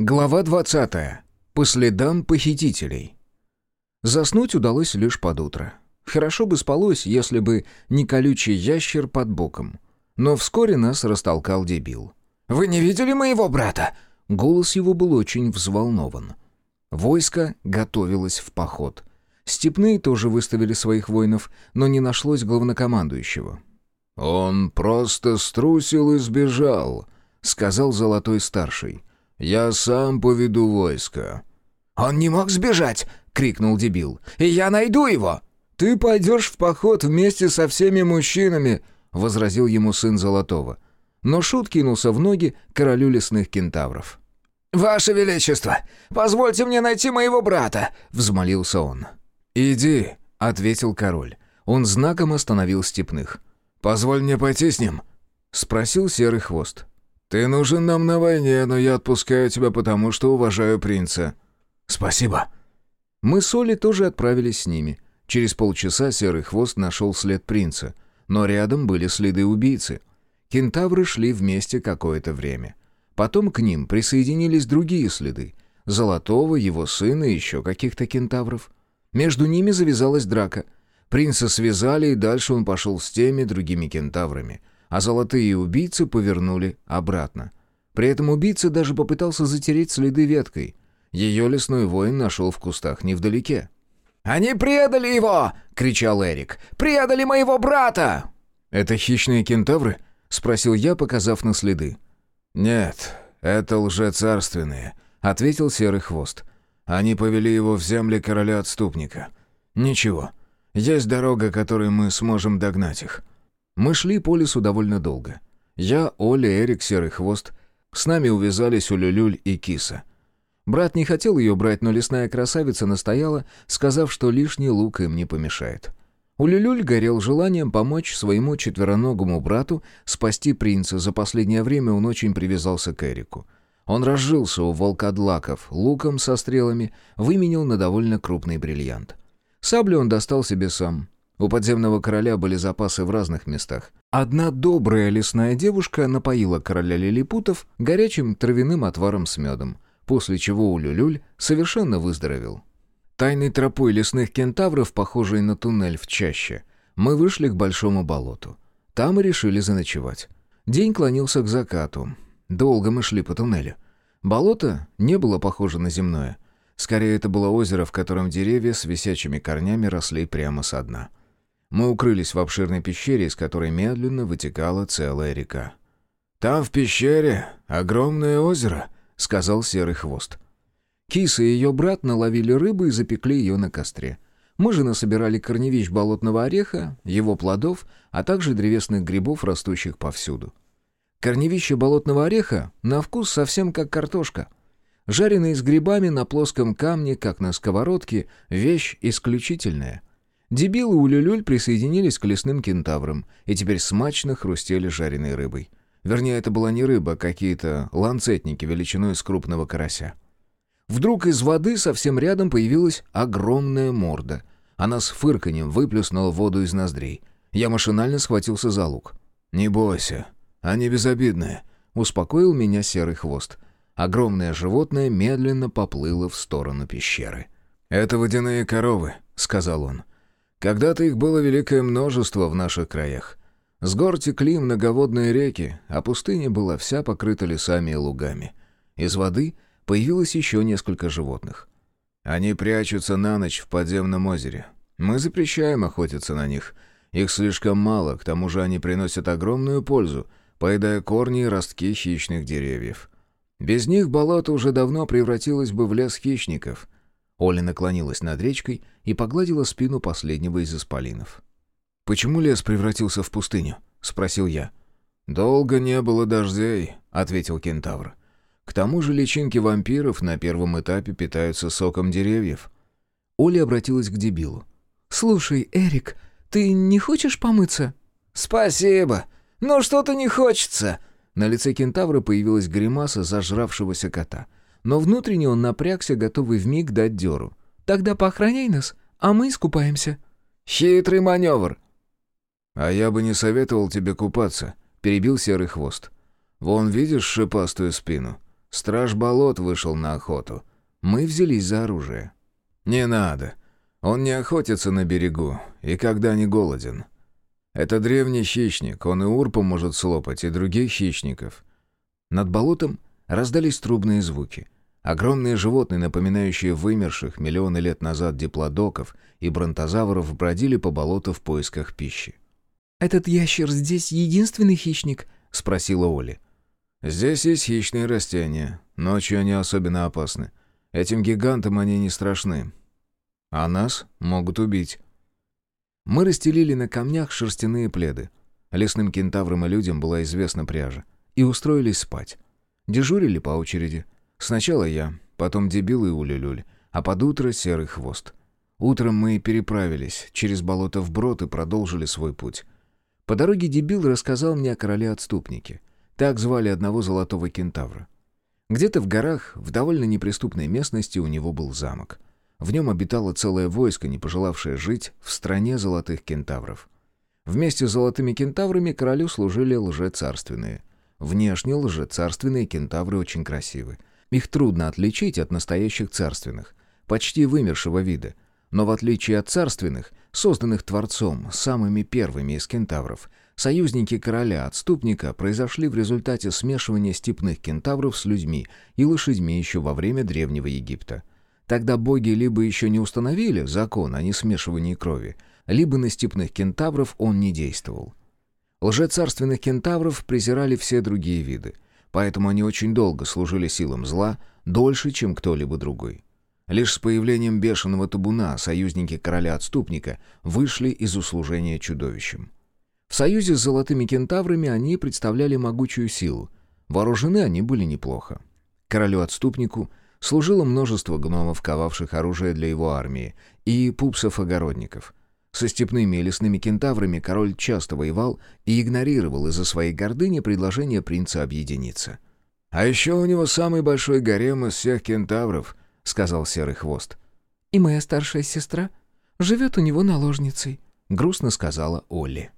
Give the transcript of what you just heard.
Глава 20. По следам похитителей. Заснуть удалось лишь под утро. Хорошо бы спалось, если бы не колючий ящер под боком. Но вскоре нас растолкал дебил. «Вы не видели моего брата?» Голос его был очень взволнован. Войско готовилось в поход. Степные тоже выставили своих воинов, но не нашлось главнокомандующего. «Он просто струсил и сбежал», — сказал Золотой Старший. «Я сам поведу войско». «Он не мог сбежать!» — крикнул дебил. «И я найду его!» «Ты пойдешь в поход вместе со всеми мужчинами!» — возразил ему сын Золотого. Но Шут кинулся в ноги королю лесных кентавров. «Ваше Величество, позвольте мне найти моего брата!» — взмолился он. «Иди!» — ответил король. Он знаком остановил степных. «Позволь мне пойти с ним?» — спросил Серый Хвост. «Ты нужен нам на войне, но я отпускаю тебя потому, что уважаю принца». «Спасибо». Мы с Олей тоже отправились с ними. Через полчаса Серый Хвост нашел след принца, но рядом были следы убийцы. Кентавры шли вместе какое-то время. Потом к ним присоединились другие следы. Золотого, его сына и еще каких-то кентавров. Между ними завязалась драка. Принца связали, и дальше он пошел с теми другими кентаврами — а золотые убийцы повернули обратно. При этом убийца даже попытался затереть следы веткой. Ее лесной воин нашел в кустах невдалеке. «Они предали его!» — кричал Эрик. «Предали моего брата!» «Это хищные кентавры?» — спросил я, показав на следы. «Нет, это лжецарственные», — ответил Серый Хвост. «Они повели его в земли короля-отступника. Ничего, есть дорога, которой мы сможем догнать их. Мы шли по лесу довольно долго. Я, Оля, Эрик, Серый Хвост. С нами увязались Улюлюль и Киса. Брат не хотел ее брать, но лесная красавица настояла, сказав, что лишний лук им не помешает. Улюлюль горел желанием помочь своему четвероногому брату спасти принца. За последнее время он очень привязался к Эрику. Он разжился у волкодлаков луком со стрелами, выменил на довольно крупный бриллиант. Саблю он достал себе сам. У подземного короля были запасы в разных местах. Одна добрая лесная девушка напоила короля лилипутов горячим травяным отваром с медом, после чего Улюлюль совершенно выздоровел. Тайной тропой лесных кентавров, похожей на туннель в чаще, мы вышли к большому болоту. Там и решили заночевать. День клонился к закату. Долго мы шли по туннелю. Болото не было похоже на земное. Скорее, это было озеро, в котором деревья с висячими корнями росли прямо со дна. Мы укрылись в обширной пещере, из которой медленно вытекала целая река. «Там в пещере огромное озеро», — сказал Серый Хвост. Киса и ее брат наловили рыбы и запекли ее на костре. Мы же насобирали корневищ болотного ореха, его плодов, а также древесных грибов, растущих повсюду. Корневище болотного ореха на вкус совсем как картошка. Жареные с грибами на плоском камне, как на сковородке, вещь исключительная — Дебилы у Люлюль присоединились к лесным кентаврам и теперь смачно хрустели жареной рыбой. Вернее, это была не рыба, а какие-то ланцетники величиной с крупного карася. Вдруг из воды совсем рядом появилась огромная морда. Она с фырканьем выплюснула воду из ноздрей. Я машинально схватился за лук. «Не бойся, они безобидные», — успокоил меня серый хвост. Огромное животное медленно поплыло в сторону пещеры. «Это водяные коровы», — сказал он. Когда-то их было великое множество в наших краях. С гор текли многоводные реки, а пустыня была вся покрыта лесами и лугами. Из воды появилось еще несколько животных. Они прячутся на ночь в подземном озере. Мы запрещаем охотиться на них. Их слишком мало, к тому же они приносят огромную пользу, поедая корни и ростки хищных деревьев. Без них болото уже давно превратилось бы в лес хищников — Оля наклонилась над речкой и погладила спину последнего из исполинов. «Почему лес превратился в пустыню?» — спросил я. «Долго не было дождей», — ответил кентавр. «К тому же личинки вампиров на первом этапе питаются соком деревьев». Оля обратилась к дебилу. «Слушай, Эрик, ты не хочешь помыться?» «Спасибо, но что-то не хочется». На лице кентавра появилась гримаса зажравшегося кота — но внутренне он напрягся, готовый вмиг дать дёру. «Тогда поохраняй нас, а мы искупаемся». «Хитрый маневр». «А я бы не советовал тебе купаться», — перебил Серый Хвост. «Вон, видишь шипастую спину? Страж болот вышел на охоту. Мы взялись за оружие. «Не надо. Он не охотится на берегу и когда не голоден. Это древний хищник, он и урпу может слопать, и других хищников». Над болотом раздались трубные звуки. Огромные животные, напоминающие вымерших миллионы лет назад диплодоков и бронтозавров, бродили по болоту в поисках пищи. «Этот ящер здесь единственный хищник?» — спросила Оля. «Здесь есть хищные растения. Ночью они особенно опасны. Этим гигантам они не страшны. А нас могут убить». Мы расстелили на камнях шерстяные пледы. Лесным кентаврам и людям была известна пряжа. И устроились спать. Дежурили по очереди. Сначала я, потом дебил и улюлюль, а под утро серый хвост. Утром мы переправились через болото вброд и продолжили свой путь. По дороге дебил рассказал мне о короле-отступнике. Так звали одного золотого кентавра. Где-то в горах, в довольно неприступной местности, у него был замок. В нем обитало целое войско, не пожелавшее жить в стране золотых кентавров. Вместе с золотыми кентаврами королю служили лжецарственные. Внешне лжецарственные кентавры очень красивы. Их трудно отличить от настоящих царственных, почти вымершего вида. Но в отличие от царственных, созданных Творцом самыми первыми из кентавров, союзники короля-отступника произошли в результате смешивания степных кентавров с людьми и лошадьми еще во время Древнего Египта. Тогда боги либо еще не установили закон о несмешивании крови, либо на степных кентавров он не действовал. Лжецарственных кентавров презирали все другие виды, поэтому они очень долго служили силам зла, дольше, чем кто-либо другой. Лишь с появлением бешеного табуна союзники короля-отступника вышли из услужения чудовищем. В союзе с золотыми кентаврами они представляли могучую силу. Вооружены они были неплохо. Королю-отступнику служило множество гномов, ковавших оружие для его армии, и пупсов-огородников. Со степными и лесными кентаврами король часто воевал и игнорировал из-за своей гордыни предложение принца объединиться. «А еще у него самый большой гарем из всех кентавров», сказал Серый Хвост. «И моя старшая сестра живет у него наложницей», — грустно сказала Олли.